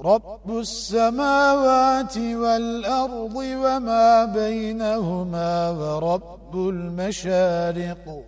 رب السماوات والأرض وما بينهما ورب المشارق.